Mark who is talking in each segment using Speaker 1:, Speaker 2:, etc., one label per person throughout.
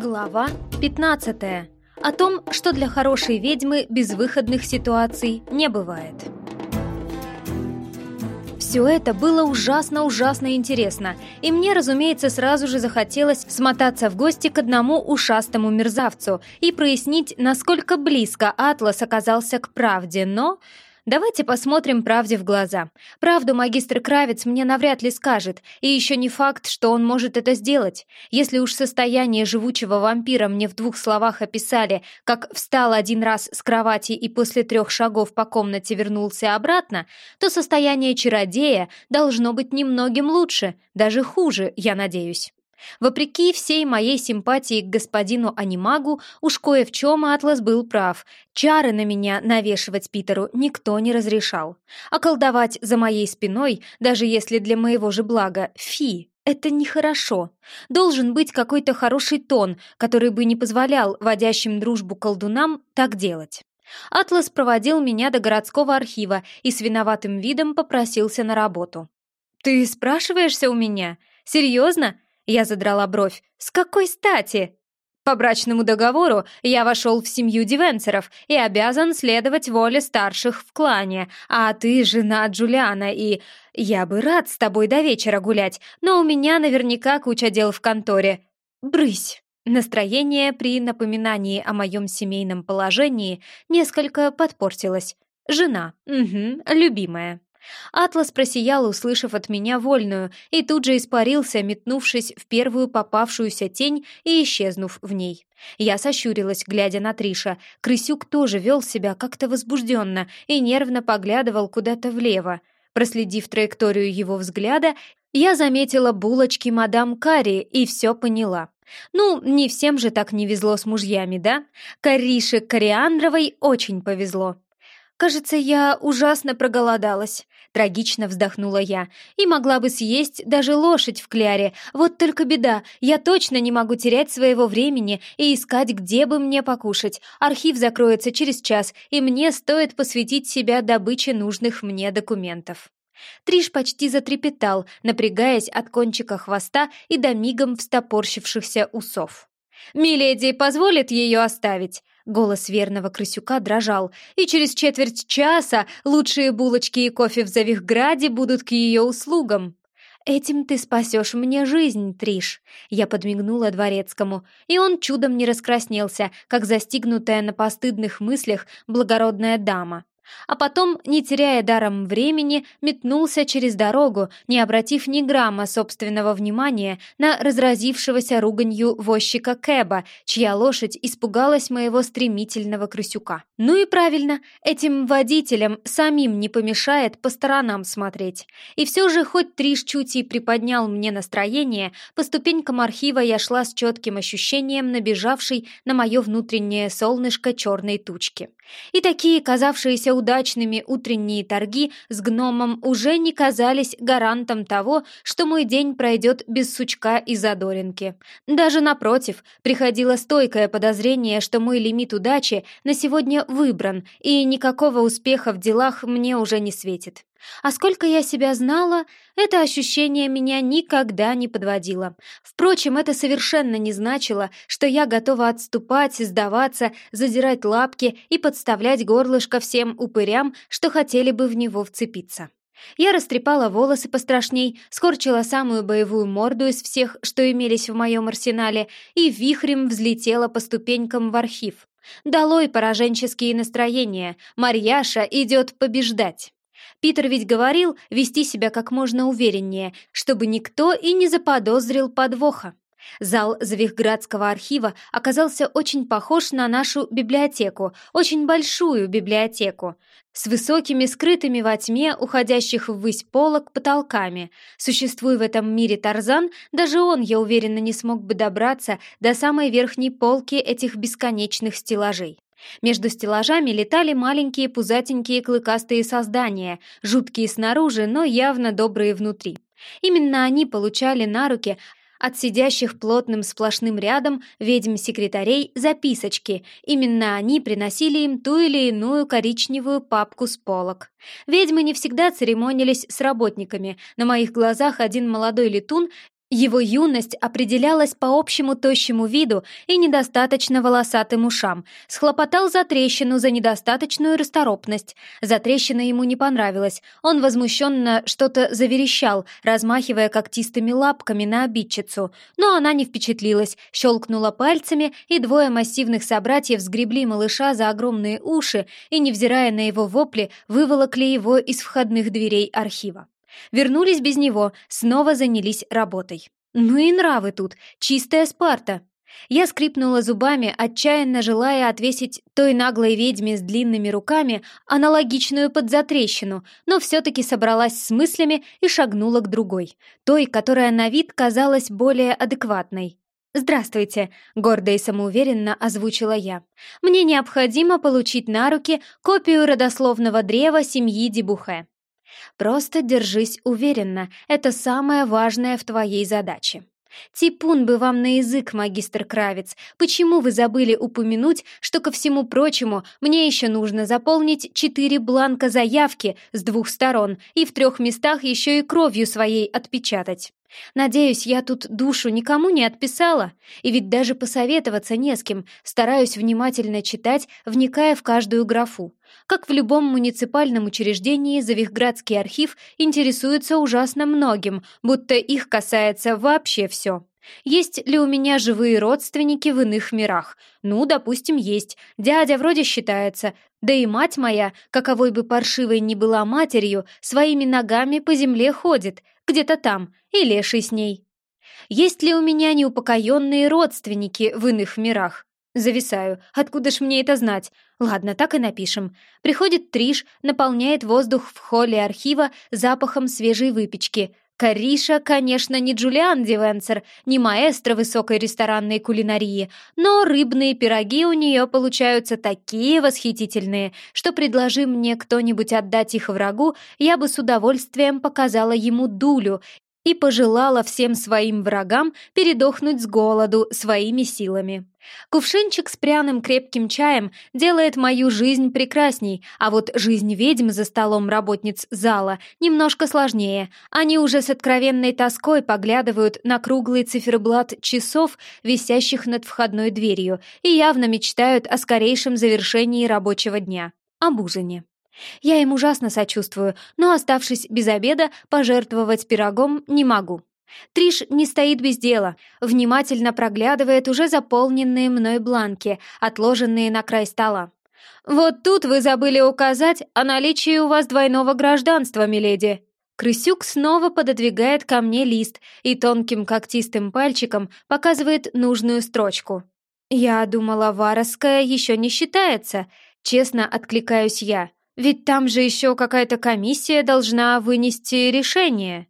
Speaker 1: Глава 15. О том, что для хорошей ведьмы безвыходных ситуаций не бывает. Все это было ужасно-ужасно интересно, и мне, разумеется, сразу же захотелось смотаться в гости к одному ушастому мерзавцу и прояснить, насколько близко Атлас оказался к правде, но Давайте посмотрим правде в глаза. Правду магистр Кравец мне навряд ли скажет, и еще не факт, что он может это сделать. Если уж состояние живучего вампира мне в двух словах описали, как встал один раз с кровати и после трех шагов по комнате вернулся обратно, то состояние чародея должно быть немногим лучше, даже хуже, я надеюсь. Вопреки всей моей симпатии к господину Анимагу, уж кое в чем Атлас был прав. Чары на меня навешивать Питеру никто не разрешал. А колдовать за моей спиной, даже если для моего же блага, фи, это нехорошо. Должен быть какой-то хороший тон, который бы не позволял водящим дружбу колдунам так делать. Атлас проводил меня до городского архива и с виноватым видом попросился на работу. «Ты спрашиваешься у меня? Серьезно? Я задрала бровь. «С какой стати?» По брачному договору я вошел в семью Дивенцеров и обязан следовать воле старших в клане, а ты жена Джулиана, и я бы рад с тобой до вечера гулять, но у меня наверняка куча дел в конторе. Брысь!» Настроение при напоминании о моем семейном положении несколько подпортилось. Жена, угу, любимая. Атлас просиял, услышав от меня вольную, и тут же испарился, метнувшись в первую попавшуюся тень и исчезнув в ней. Я сощурилась, глядя на Триша. Крысюк тоже вел себя как-то возбужденно и нервно поглядывал куда-то влево. Проследив траекторию его взгляда, я заметила булочки мадам Карри и все поняла. Ну, не всем же так не везло с мужьями, да? Карише Кориандровой очень повезло. «Кажется, я ужасно проголодалась», — трагично вздохнула я. «И могла бы съесть даже лошадь в кляре. Вот только беда, я точно не могу терять своего времени и искать, где бы мне покушать. Архив закроется через час, и мне стоит посвятить себя добыче нужных мне документов». Триш почти затрепетал, напрягаясь от кончика хвоста и до мигом встопорщившихся усов. «Миледи позволит ее оставить?» Голос верного крысюка дрожал, и через четверть часа лучшие булочки и кофе в Завихграде будут к ее услугам. «Этим ты спасешь мне жизнь, Триш», — я подмигнула дворецкому, и он чудом не раскраснелся, как застигнутая на постыдных мыслях благородная дама а потом, не теряя даром времени, метнулся через дорогу, не обратив ни грамма собственного внимания на разразившегося руганью возчика Кэба, чья лошадь испугалась моего стремительного крысюка. Ну и правильно, этим водителям самим не помешает по сторонам смотреть. И все же, хоть Триш чуть и приподнял мне настроение, по ступенькам архива я шла с четким ощущением набежавшей на мое внутреннее солнышко черной тучки. И такие, казавшиеся удачными утренние торги с гномом уже не казались гарантом того, что мой день пройдет без сучка и задоринки. Даже напротив, приходило стойкое подозрение, что мой лимит удачи на сегодня выбран, и никакого успеха в делах мне уже не светит. А сколько я себя знала, это ощущение меня никогда не подводило. Впрочем, это совершенно не значило, что я готова отступать, сдаваться, задирать лапки и подставлять горлышко всем упырям, что хотели бы в него вцепиться. Я растрепала волосы пострашней, скорчила самую боевую морду из всех, что имелись в моем арсенале, и вихрем взлетела по ступенькам в архив. Долой пораженческие настроения, Марьяша идет побеждать. Питер ведь говорил вести себя как можно увереннее, чтобы никто и не заподозрил подвоха. Зал Завихградского архива оказался очень похож на нашу библиотеку, очень большую библиотеку, с высокими, скрытыми во тьме, уходящих ввысь полок потолками. Существуя в этом мире Тарзан, даже он, я уверена, не смог бы добраться до самой верхней полки этих бесконечных стеллажей. Между стеллажами летали маленькие пузатенькие клыкастые создания, жуткие снаружи, но явно добрые внутри. Именно они получали на руки от сидящих плотным сплошным рядом ведьм-секретарей записочки. Именно они приносили им ту или иную коричневую папку с полок. Ведьмы не всегда церемонились с работниками. На моих глазах один молодой летун Его юность определялась по общему тощему виду и недостаточно волосатым ушам, схлопотал за трещину за недостаточную расторопность. За трещина ему не понравилась, он возмущенно что-то заверещал, размахивая когтистыми лапками на обидчицу, но она не впечатлилась, щелкнула пальцами, и двое массивных собратьев сгребли малыша за огромные уши и, невзирая на его вопли, выволокли его из входных дверей архива. Вернулись без него, снова занялись работой. Ну и нравы тут, чистая Спарта. Я скрипнула зубами, отчаянно желая отвесить той наглой ведьме с длинными руками аналогичную подзатрещину, но все-таки собралась с мыслями и шагнула к другой, той, которая на вид казалась более адекватной. «Здравствуйте», — гордо и самоуверенно озвучила я. «Мне необходимо получить на руки копию родословного древа семьи Дебухе». Просто держись уверенно, это самое важное в твоей задаче. Типун бы вам на язык, магистр Кравец. Почему вы забыли упомянуть, что ко всему прочему мне еще нужно заполнить четыре бланка заявки с двух сторон и в трех местах еще и кровью своей отпечатать? Надеюсь, я тут душу никому не отписала, и ведь даже посоветоваться не с кем, стараюсь внимательно читать, вникая в каждую графу. Как в любом муниципальном учреждении, Завихградский архив интересуется ужасно многим, будто их касается вообще все. Есть ли у меня живые родственники в иных мирах? Ну, допустим, есть. Дядя вроде считается. Да и мать моя, каковой бы паршивой ни была матерью, своими ногами по земле ходит где-то там, и леший с ней. Есть ли у меня неупокоенные родственники в иных мирах? Зависаю. Откуда ж мне это знать? Ладно, так и напишем. Приходит Триш, наполняет воздух в холле архива запахом свежей выпечки. Кариша, конечно, не Джулиан Дивенсер, не маэстро высокой ресторанной кулинарии, но рыбные пироги у нее получаются такие восхитительные, что предложи мне кто-нибудь отдать их врагу, я бы с удовольствием показала ему дулю и пожелала всем своим врагам передохнуть с голоду своими силами. Кувшинчик с пряным крепким чаем делает мою жизнь прекрасней, а вот жизнь ведьм за столом работниц зала немножко сложнее. Они уже с откровенной тоской поглядывают на круглый циферблат часов, висящих над входной дверью, и явно мечтают о скорейшем завершении рабочего дня, об ужине. Я им ужасно сочувствую, но, оставшись без обеда, пожертвовать пирогом не могу. Триш не стоит без дела, внимательно проглядывает уже заполненные мной бланки, отложенные на край стола. «Вот тут вы забыли указать о наличии у вас двойного гражданства, миледи». Крысюк снова пододвигает ко мне лист и тонким когтистым пальчиком показывает нужную строчку. «Я думала, Варская еще не считается», — честно откликаюсь я. Ведь там же еще какая-то комиссия должна вынести решение.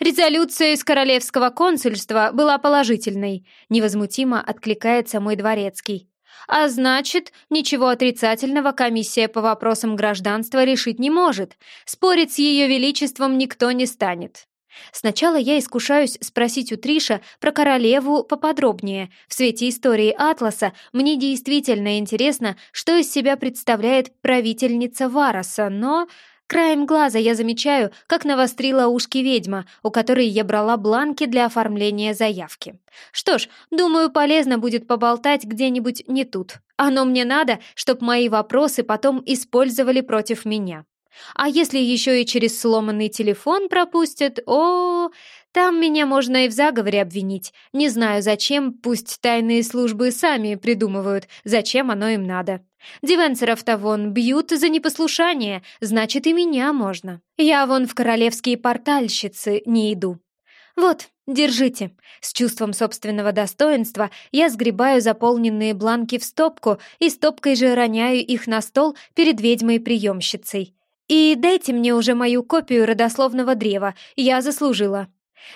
Speaker 1: Резолюция из королевского консульства была положительной, невозмутимо откликается мой дворецкий. А значит, ничего отрицательного комиссия по вопросам гражданства решить не может. Спорить с ее величеством никто не станет. Сначала я искушаюсь спросить у Триша про королеву поподробнее. В свете истории Атласа мне действительно интересно, что из себя представляет правительница Вароса, но... Краем глаза я замечаю, как навострила ушки ведьма, у которой я брала бланки для оформления заявки. Что ж, думаю, полезно будет поболтать где-нибудь не тут. Оно мне надо, чтоб мои вопросы потом использовали против меня. А если еще и через сломанный телефон пропустят, о, там меня можно и в заговоре обвинить. Не знаю зачем, пусть тайные службы сами придумывают, зачем оно им надо. Дивенсеров-то вон бьют за непослушание, значит и меня можно. Я вон в королевские портальщицы не иду. Вот, держите. С чувством собственного достоинства я сгребаю заполненные бланки в стопку и стопкой же роняю их на стол перед ведьмой-приемщицей. И дайте мне уже мою копию родословного древа, я заслужила.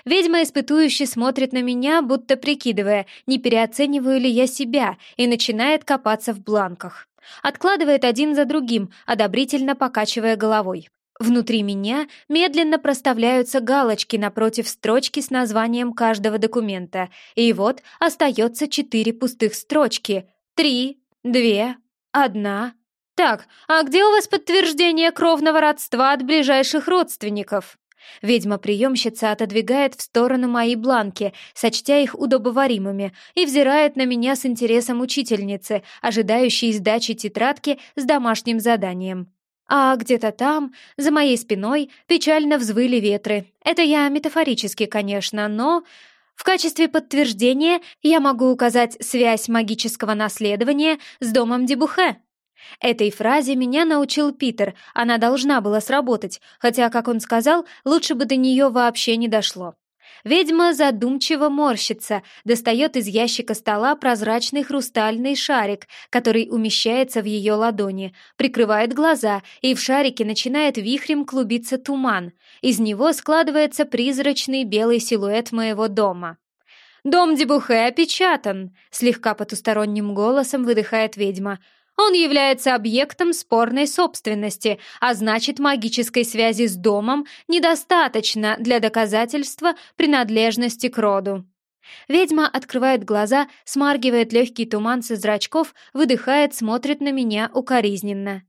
Speaker 1: Ведьма испытующе смотрит на меня, будто прикидывая, не переоцениваю ли я себя, и начинает копаться в бланках. Откладывает один за другим, одобрительно покачивая головой. Внутри меня медленно проставляются галочки напротив строчки с названием каждого документа. И вот остается четыре пустых строчки. Три, две, одна, «Так, а где у вас подтверждение кровного родства от ближайших родственников?» Ведьма-приемщица отодвигает в сторону мои бланки, сочтя их удобоваримыми, и взирает на меня с интересом учительницы, ожидающей сдачи тетрадки с домашним заданием. А где-то там, за моей спиной, печально взвыли ветры. Это я метафорически, конечно, но... В качестве подтверждения я могу указать связь магического наследования с домом Дебухе. Этой фразе меня научил Питер, она должна была сработать, хотя, как он сказал, лучше бы до нее вообще не дошло. Ведьма задумчиво морщится, достает из ящика стола прозрачный хрустальный шарик, который умещается в ее ладони, прикрывает глаза, и в шарике начинает вихрем клубиться туман. Из него складывается призрачный белый силуэт моего дома. «Дом Дебухе опечатан!» — слегка потусторонним голосом выдыхает ведьма — он является объектом спорной собственности, а значит, магической связи с домом недостаточно для доказательства принадлежности к роду. Ведьма открывает глаза, смаргивает легкий туман со зрачков, выдыхает, смотрит на меня укоризненно.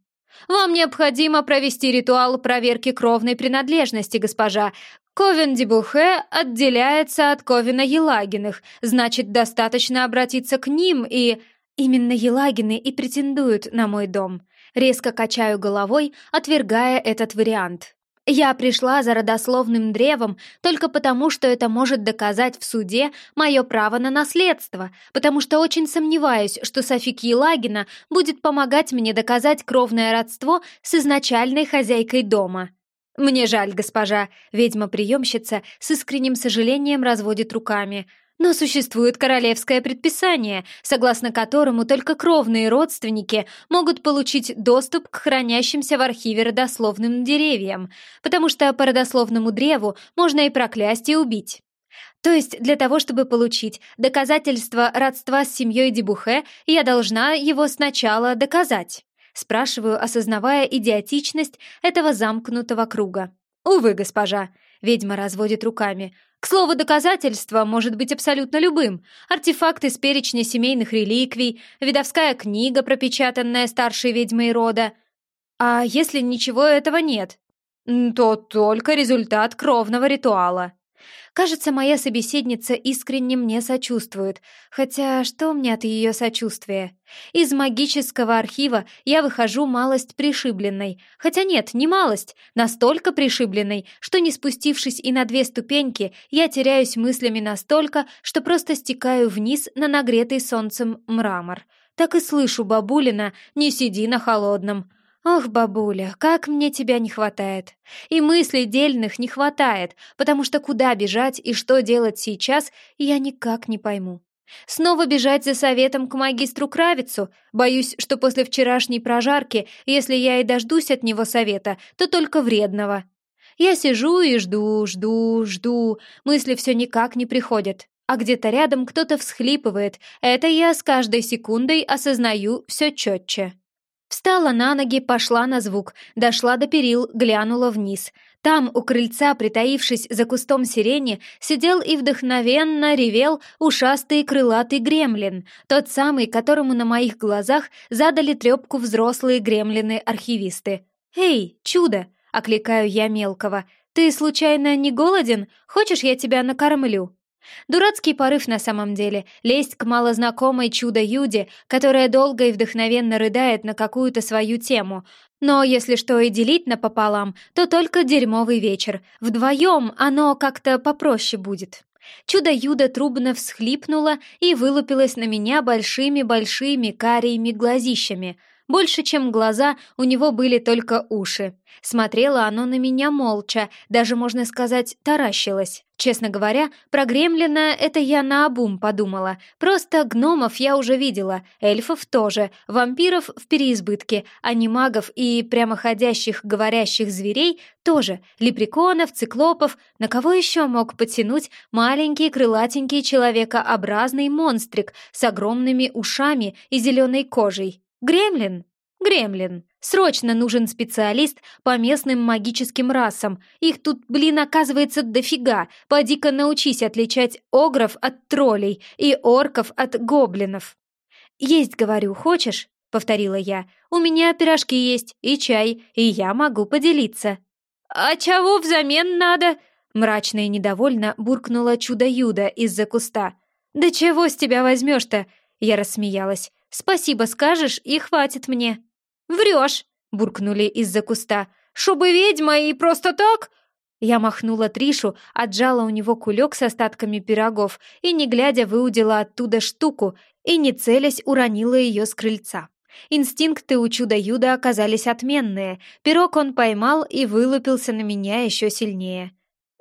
Speaker 1: «Вам необходимо провести ритуал проверки кровной принадлежности, госпожа. Ковен Дебухе отделяется от Ковена Елагиных, значит, достаточно обратиться к ним и...» Именно Елагины и претендуют на мой дом. Резко качаю головой, отвергая этот вариант. Я пришла за родословным древом только потому, что это может доказать в суде мое право на наследство, потому что очень сомневаюсь, что Софик Елагина будет помогать мне доказать кровное родство с изначальной хозяйкой дома. Мне жаль, госпожа, ведьма-приемщица с искренним сожалением разводит руками — но существует королевское предписание, согласно которому только кровные родственники могут получить доступ к хранящимся в архиве родословным деревьям, потому что по родословному древу можно и проклясть, и убить. То есть для того, чтобы получить доказательство родства с семьей Дебухе, я должна его сначала доказать. Спрашиваю, осознавая идиотичность этого замкнутого круга. «Увы, госпожа», — ведьма разводит руками, к слову, доказательство может быть абсолютно любым. Артефакт из перечня семейных реликвий, видовская книга, пропечатанная старшей ведьмой рода. А если ничего этого нет? То только результат кровного ритуала. Кажется, моя собеседница искренне мне сочувствует, хотя что мне от ее сочувствия? Из магического архива я выхожу малость пришибленной, хотя нет, не малость, настолько пришибленной, что не спустившись и на две ступеньки, я теряюсь мыслями настолько, что просто стекаю вниз на нагретый солнцем мрамор. Так и слышу бабулина «Не сиди на холодном», «Ох, бабуля, как мне тебя не хватает! И мыслей дельных не хватает, потому что куда бежать и что делать сейчас, я никак не пойму. Снова бежать за советом к магистру Кравицу? Боюсь, что после вчерашней прожарки, если я и дождусь от него совета, то только вредного. Я сижу и жду, жду, жду, мысли все никак не приходят. А где-то рядом кто-то всхлипывает, это я с каждой секундой осознаю все четче. Встала на ноги, пошла на звук, дошла до перил, глянула вниз. Там, у крыльца, притаившись за кустом сирени, сидел и вдохновенно ревел ушастый крылатый гремлин, тот самый, которому на моих глазах задали трепку взрослые гремлины-архивисты. «Эй, чудо!» — окликаю я мелкого. «Ты, случайно, не голоден? Хочешь, я тебя накормлю?» Дурацкий порыв на самом деле — лезть к малознакомой чудо-юде, которая долго и вдохновенно рыдает на какую-то свою тему. Но если что и делить напополам, то только дерьмовый вечер. Вдвоем оно как-то попроще будет. Чудо-юдо трубно всхлипнуло и вылупилось на меня большими-большими карими глазищами — больше, чем глаза, у него были только уши. Смотрело оно на меня молча, даже, можно сказать, таращилось. Честно говоря, про гремлина это я наобум подумала. Просто гномов я уже видела, эльфов тоже, вампиров в переизбытке, анимагов и прямоходящих говорящих зверей тоже, лепреконов, циклопов. На кого еще мог потянуть маленький крылатенький человекообразный монстрик с огромными ушами и зеленой кожей? Гремлин? Гремлин. Срочно нужен специалист по местным магическим расам. Их тут, блин, оказывается дофига. Поди-ка научись отличать огров от троллей и орков от гоблинов. «Есть, говорю, хочешь?» — повторила я. «У меня пирожки есть, и чай, и я могу поделиться». «А чего взамен надо?» Мрачно и недовольно буркнула чудо-юдо из-за куста. «Да чего с тебя возьмешь-то?» Я рассмеялась. «Спасибо скажешь, и хватит мне». «Врешь!» — буркнули из-за куста. «Шубы ведьма и просто так?» Я махнула Тришу, отжала у него кулек с остатками пирогов и, не глядя, выудила оттуда штуку и, не целясь, уронила ее с крыльца. Инстинкты у чуда-юда оказались отменные. Пирог он поймал и вылупился на меня еще сильнее.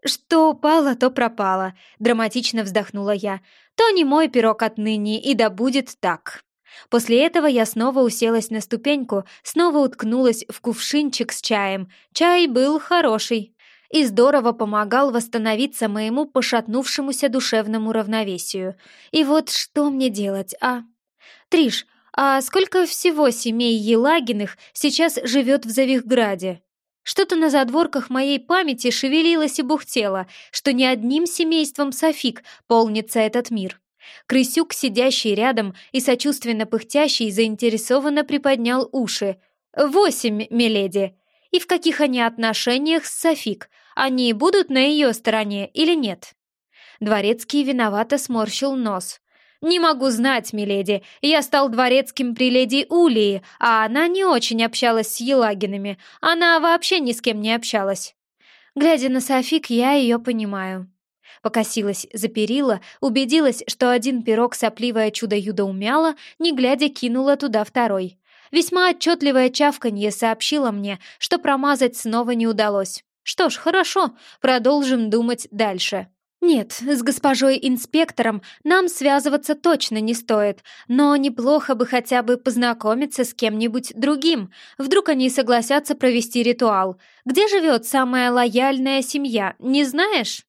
Speaker 1: «Что упало, то пропало», — драматично вздохнула я. «То не мой пирог отныне, и да будет так». После этого я снова уселась на ступеньку, снова уткнулась в кувшинчик с чаем. Чай был хороший и здорово помогал восстановиться моему пошатнувшемуся душевному равновесию. И вот что мне делать, а? Триш, а сколько всего семей Елагиных сейчас живет в Завихграде? Что-то на задворках моей памяти шевелилось и бухтело, что ни одним семейством Софик полнится этот мир. Крысюк, сидящий рядом и сочувственно пыхтящий, заинтересованно приподнял уши. «Восемь, миледи!» «И в каких они отношениях с Софик? Они будут на ее стороне или нет?» Дворецкий виновато сморщил нос. «Не могу знать, миледи. Я стал дворецким при леди Улии, а она не очень общалась с Елагинами. Она вообще ни с кем не общалась». Глядя на Софик, я ее понимаю. Покосилась за перила, убедилась, что один пирог сопливое чудо-юдо умяла, не глядя кинула туда второй. Весьма отчетливое чавканье сообщило мне, что промазать снова не удалось. Что ж, хорошо, продолжим думать дальше. Нет, с госпожой инспектором нам связываться точно не стоит, но неплохо бы хотя бы познакомиться с кем-нибудь другим. Вдруг они согласятся провести ритуал. Где живет самая лояльная семья, не знаешь?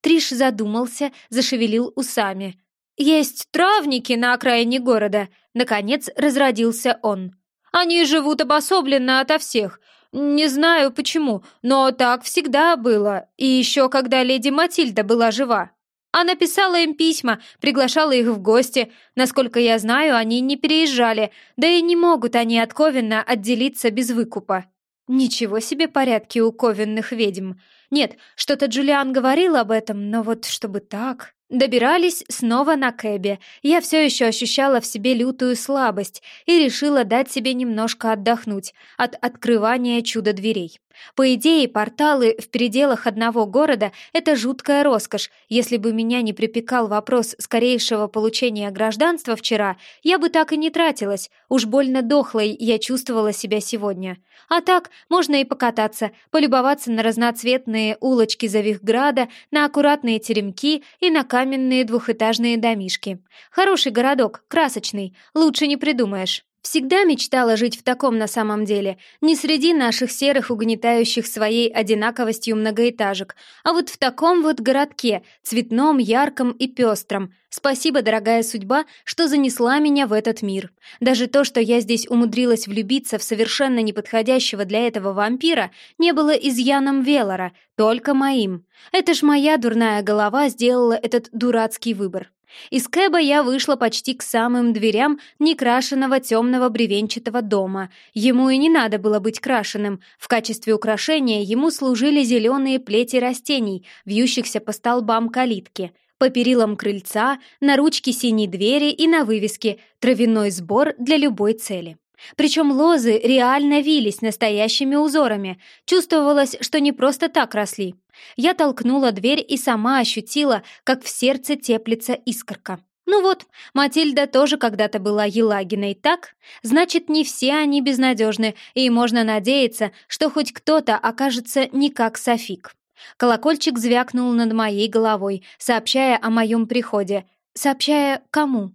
Speaker 1: Триш задумался, зашевелил усами. «Есть травники на окраине города», — наконец разродился он. «Они живут обособленно ото всех, не знаю почему, но так всегда было, и еще когда леди Матильда была жива. Она писала им письма, приглашала их в гости. Насколько я знаю, они не переезжали, да и не могут они от Ковина отделиться без выкупа. Ничего себе порядки у ковенных ведьм. Нет, что-то Джулиан говорил об этом, но вот чтобы так... Добирались снова на Кэбе. Я все еще ощущала в себе лютую слабость и решила дать себе немножко отдохнуть от открывания чудо-дверей. По идее, порталы в пределах одного города — это жуткая роскошь. Если бы меня не припекал вопрос скорейшего получения гражданства вчера, я бы так и не тратилась. Уж больно дохлой я чувствовала себя сегодня. А так, можно и покататься, полюбоваться на разноцветные улочки Завихграда, на аккуратные теремки и на каменные двухэтажные домишки. Хороший городок, красочный, лучше не придумаешь. Всегда мечтала жить в таком на самом деле, не среди наших серых, угнетающих своей одинаковостью многоэтажек, а вот в таком вот городке, цветном, ярком и пестром. Спасибо, дорогая судьба, что занесла меня в этот мир. Даже то, что я здесь умудрилась влюбиться в совершенно неподходящего для этого вампира, не было изъяном Велора, только моим. Это ж моя дурная голова сделала этот дурацкий выбор. Из Кэба я вышла почти к самым дверям некрашенного темного бревенчатого дома. Ему и не надо было быть крашеным. В качестве украшения ему служили зеленые плети растений, вьющихся по столбам калитки, по перилам крыльца, на ручке синей двери и на вывеске «Травяной сбор для любой цели». Причем лозы реально вились настоящими узорами. Чувствовалось, что не просто так росли. Я толкнула дверь и сама ощутила, как в сердце теплится искорка. Ну вот, Матильда тоже когда-то была Елагиной, так? Значит, не все они безнадежны, и можно надеяться, что хоть кто-то окажется не как Софик. Колокольчик звякнул над моей головой, сообщая о моем приходе. Сообщая кому?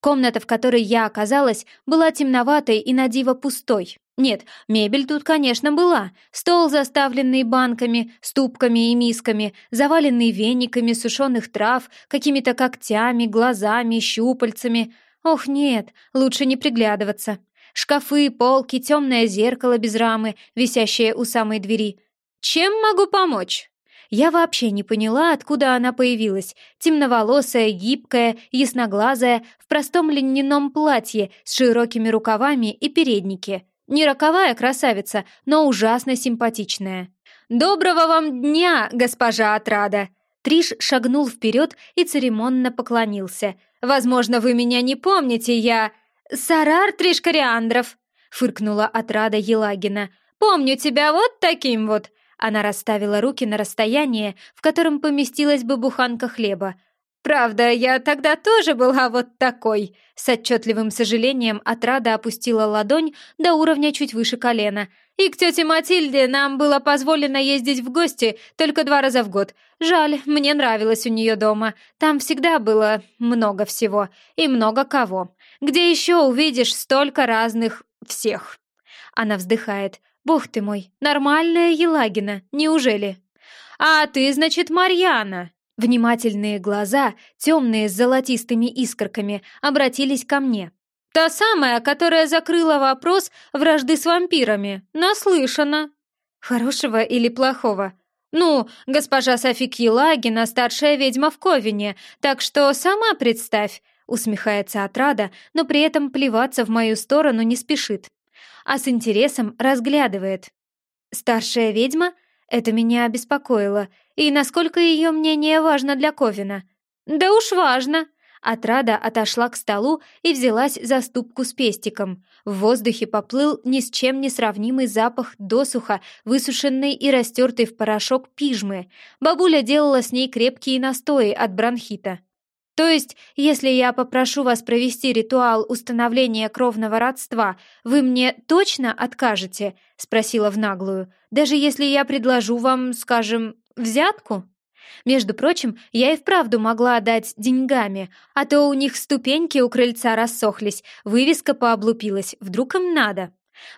Speaker 1: Комната, в которой я оказалась, была темноватой и надиво пустой. Нет, мебель тут, конечно, была. Стол, заставленный банками, ступками и мисками, заваленный вениками сушеных трав, какими-то когтями, глазами, щупальцами. Ох, нет, лучше не приглядываться. Шкафы, полки, темное зеркало без рамы, висящее у самой двери. «Чем могу помочь?» Я вообще не поняла, откуда она появилась. Темноволосая, гибкая, ясноглазая, в простом льняном платье с широкими рукавами и переднике. Не роковая красавица, но ужасно симпатичная. «Доброго вам дня, госпожа Отрада!» Триш шагнул вперед и церемонно поклонился. «Возможно, вы меня не помните, я...» «Сарар Триш Кориандров!» — фыркнула Отрада Елагина. «Помню тебя вот таким вот!» Она расставила руки на расстояние, в котором поместилась бы буханка хлеба. «Правда, я тогда тоже была вот такой!» С отчетливым сожалением отрада опустила ладонь до уровня чуть выше колена. «И к тете Матильде нам было позволено ездить в гости только два раза в год. Жаль, мне нравилось у нее дома. Там всегда было много всего и много кого. Где еще увидишь столько разных всех?» Она вздыхает. «Бог ты мой, нормальная Елагина, неужели?» «А ты, значит, Марьяна?» Внимательные глаза, темные с золотистыми искорками, обратились ко мне. «Та самая, которая закрыла вопрос вражды с вампирами. Наслышана». «Хорошего или плохого?» «Ну, госпожа Софи Елагина, старшая ведьма в Ковине, так что сама представь», — усмехается отрада, но при этом плеваться в мою сторону не спешит а с интересом разглядывает. «Старшая ведьма? Это меня обеспокоило. И насколько ее мнение важно для Ковина?» «Да уж важно!» Отрада отошла к столу и взялась за ступку с пестиком. В воздухе поплыл ни с чем не сравнимый запах досуха, высушенной и растертой в порошок пижмы. Бабуля делала с ней крепкие настои от бронхита. То есть, если я попрошу вас провести ритуал установления кровного родства, вы мне точно откажете?» — спросила в наглую. «Даже если я предложу вам, скажем, взятку?» Между прочим, я и вправду могла дать деньгами, а то у них ступеньки у крыльца рассохлись, вывеска пооблупилась, вдруг им надо.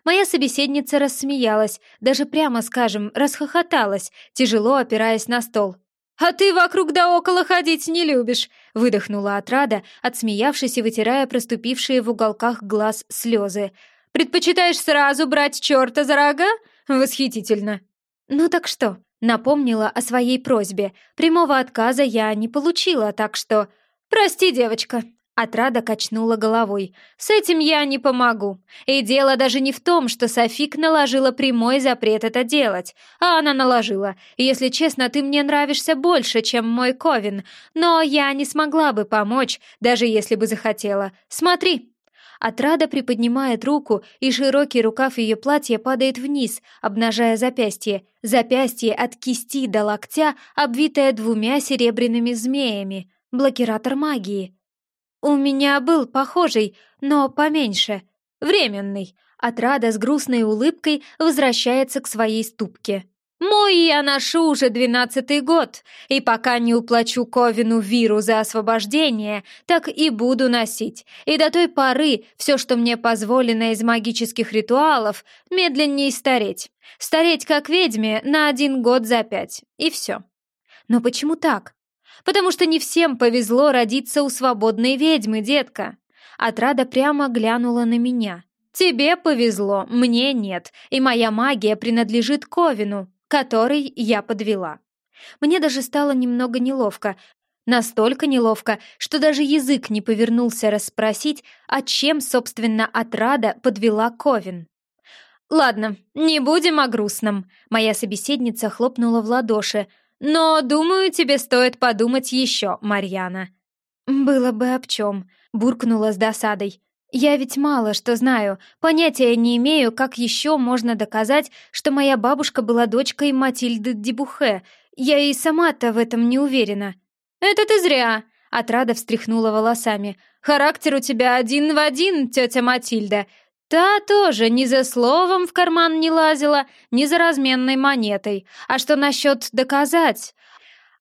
Speaker 1: Моя собеседница рассмеялась, даже прямо скажем, расхохоталась, тяжело опираясь на стол. «А ты вокруг да около ходить не любишь!» — выдохнула отрада, отсмеявшись и вытирая проступившие в уголках глаз слезы. «Предпочитаешь сразу брать черта за рога? Восхитительно!» «Ну так что?» — напомнила о своей просьбе. Прямого отказа я не получила, так что... «Прости, девочка, Отрада качнула головой. «С этим я не помогу. И дело даже не в том, что Софик наложила прямой запрет это делать. А она наложила. Если честно, ты мне нравишься больше, чем мой Ковин. Но я не смогла бы помочь, даже если бы захотела. Смотри!» Отрада приподнимает руку, и широкий рукав ее платья падает вниз, обнажая запястье. Запястье от кисти до локтя, обвитое двумя серебряными змеями. Блокиратор магии. «У меня был похожий, но поменьше. Временный». Отрада с грустной улыбкой возвращается к своей ступке. «Мой я ношу уже двенадцатый год, и пока не уплачу Ковину Виру за освобождение, так и буду носить. И до той поры все, что мне позволено из магических ритуалов, медленнее стареть. Стареть как ведьме на один год за пять, и все». «Но почему так?» Потому что не всем повезло родиться у свободной ведьмы, детка. Отрада прямо глянула на меня. Тебе повезло, мне нет, и моя магия принадлежит Ковину, который я подвела. Мне даже стало немного неловко, Настолько неловко, что даже язык не повернулся расспросить, о чем, собственно, отрада подвела Ковин. «Ладно, не будем о грустном», — моя собеседница хлопнула в ладоши, но, думаю, тебе стоит подумать еще, Марьяна». «Было бы об чем», — буркнула с досадой. «Я ведь мало что знаю, понятия не имею, как еще можно доказать, что моя бабушка была дочкой Матильды Дебухе. Я и сама-то в этом не уверена». «Это ты зря», — отрада встряхнула волосами. «Характер у тебя один в один, тетя Матильда. Та тоже ни за словом в карман не лазила, ни за разменной монетой. А что насчет доказать?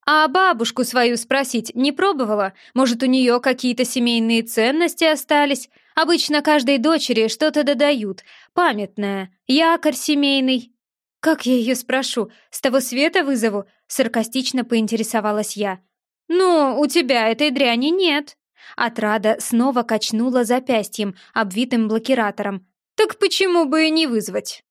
Speaker 1: А бабушку свою спросить не пробовала? Может, у нее какие-то семейные ценности остались? Обычно каждой дочери что-то додают. Памятное, якорь семейный. Как я ее спрошу? С того света вызову? Саркастично поинтересовалась я. Ну, у тебя этой дряни нет. Отрада снова качнула запястьем, обвитым блокиратором. «Так почему бы и не вызвать?»